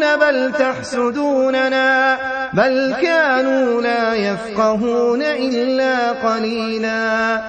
بل تحسدوننا بل كانوا لا يفقهون إلا قليلا.